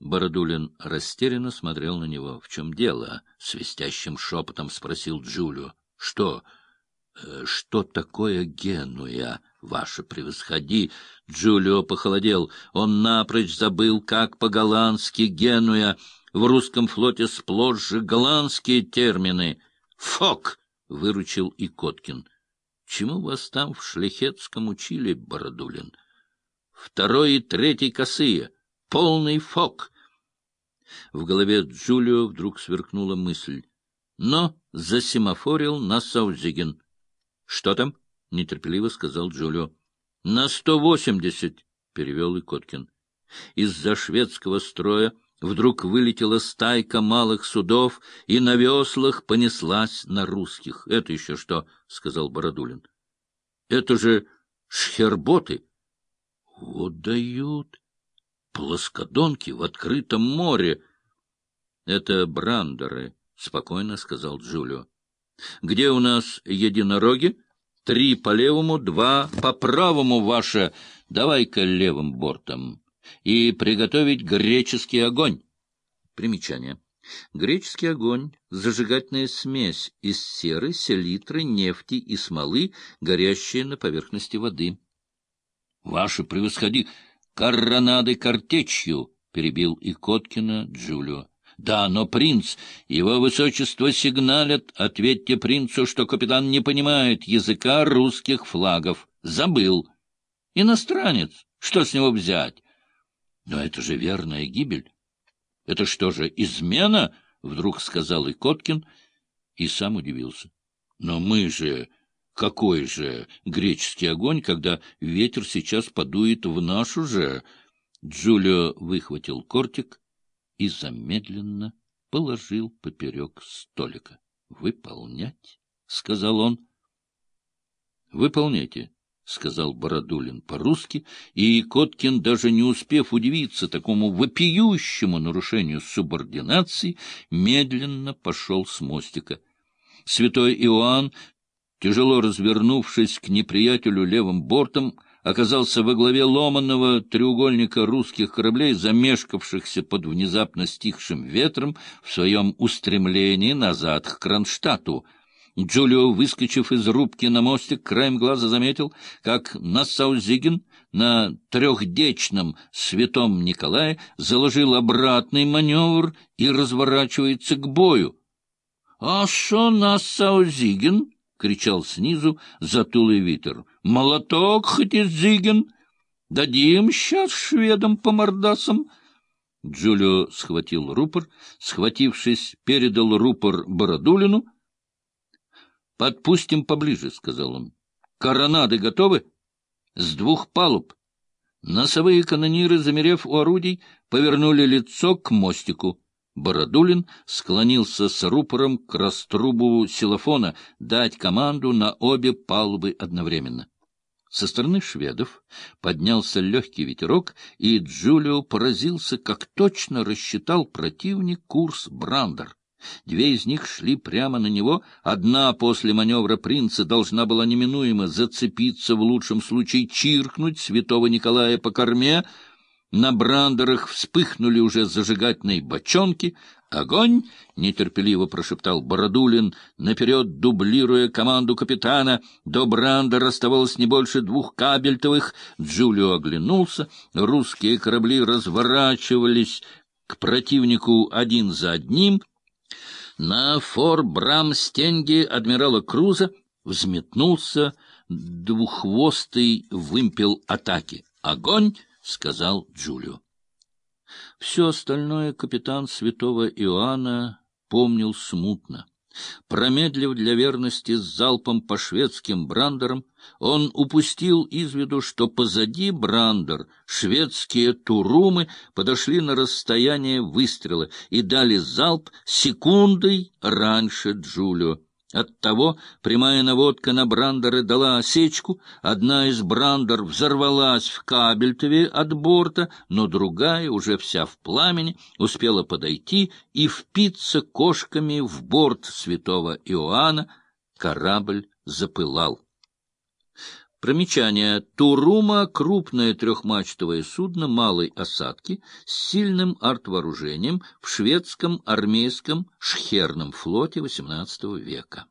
Бородулин растерянно смотрел на него. — В чем дело? — свистящим шепотом спросил Джулио. — Что? Э, — Что такое Генуя, ваше превосходи? Джулио похолодел. Он напрочь забыл, как по-голландски Генуя. В русском флоте сплошь же голландские термины. «Фок!» — выручил и Коткин. Чему вас там в Шляхетском учили, Бородулин? Второй и третий косые. Полный фок. В голове Джулио вдруг сверкнула мысль. Но засимофорил на Саузиген. — Что там? — нетерпеливо сказал Джулио. — На сто восемьдесят, — перевел Икоткин. Из-за шведского строя вдруг вылетела стайка малых судов и на веслах понеслась на русских. — Это еще что? — сказал Бородулин. — Это же шхерботы. — Вот дают плоскодонки в открытом море. — Это брандеры, — спокойно сказал Джулио. — Где у нас единороги? Три по левому, два по правому, ваше. Давай-ка левым бортом и приготовить греческий огонь. Примечание. Греческий огонь — зажигательная смесь из серы, селитры, нефти и смолы, горящая на поверхности воды. — Ваше превосходи! Коронады картечью! — перебил и Коткина Джулио. — Да, но принц, его высочество сигналят. Ответьте принцу, что капитан не понимает языка русских флагов. Забыл. Иностранец. Что с него взять? Но это же верная гибель. Это что же, измена? — вдруг сказал и Коткин, и сам удивился. Но мы же... Какой же греческий огонь, когда ветер сейчас подует в нашу же? Джулио выхватил кортик и замедленно положил поперек столика. — Выполнять? — сказал он. — Выполняйте, — сказал Бородулин по-русски, и Коткин, даже не успев удивиться такому вопиющему нарушению субординации, медленно пошел с мостика. Святой Иоанн, тяжело развернувшись к неприятелю левым бортом, оказался во главе ломанного треугольника русских кораблей, замешкавшихся под внезапно стихшим ветром в своем устремлении назад к Кронштадту — Джулио, выскочив из рубки на мостик, краем глаза заметил, как Нассаузиген на трехдечном святом Николае заложил обратный маневр и разворачивается к бою. — А шо Нассаузиген? — кричал снизу затулый витер. — Молоток хоть и Зиген! Дадим сейчас шведам по мордасам! Джулио схватил рупор, схватившись, передал рупор Бородулину —— Подпустим поближе, — сказал он. — Коронады готовы? — С двух палуб. Носовые канониры, замерев у орудий, повернули лицо к мостику. Бородулин склонился с рупором к раструбу силофона дать команду на обе палубы одновременно. Со стороны шведов поднялся легкий ветерок, и Джулио поразился, как точно рассчитал противник курс Брандер. Две из них шли прямо на него, одна после маневра принца должна была неминуемо зацепиться, в лучшем случае чиркнуть святого Николая по корме. На брандерах вспыхнули уже зажигательные бочонки. «Огонь!» — нетерпеливо прошептал Бородулин, наперед дублируя команду капитана. До брандер оставалось не больше двух кабельтовых. Джулио оглянулся. Русские корабли разворачивались к противнику один за одним — на фор-брам-стенге адмирала Круза взметнулся двуххвостый вымпел атаки. «Огонь!» — сказал Джулио. Все остальное капитан святого Иоанна помнил смутно. Промедлив для верности с залпом по шведским брандерам, он упустил из виду, что позади брандер шведские турумы подошли на расстояние выстрела и дали залп секундой раньше Джулио. Оттого прямая наводка на брандеры дала осечку, одна из брандер взорвалась в кабельтове от борта, но другая, уже вся в пламени, успела подойти и впиться кошками в борт святого Иоанна. Корабль запылал. Примечание. Турума — крупное трехмачтовое судно малой осадки с сильным артвооружением в шведском армейском шхерном флоте XVIII века.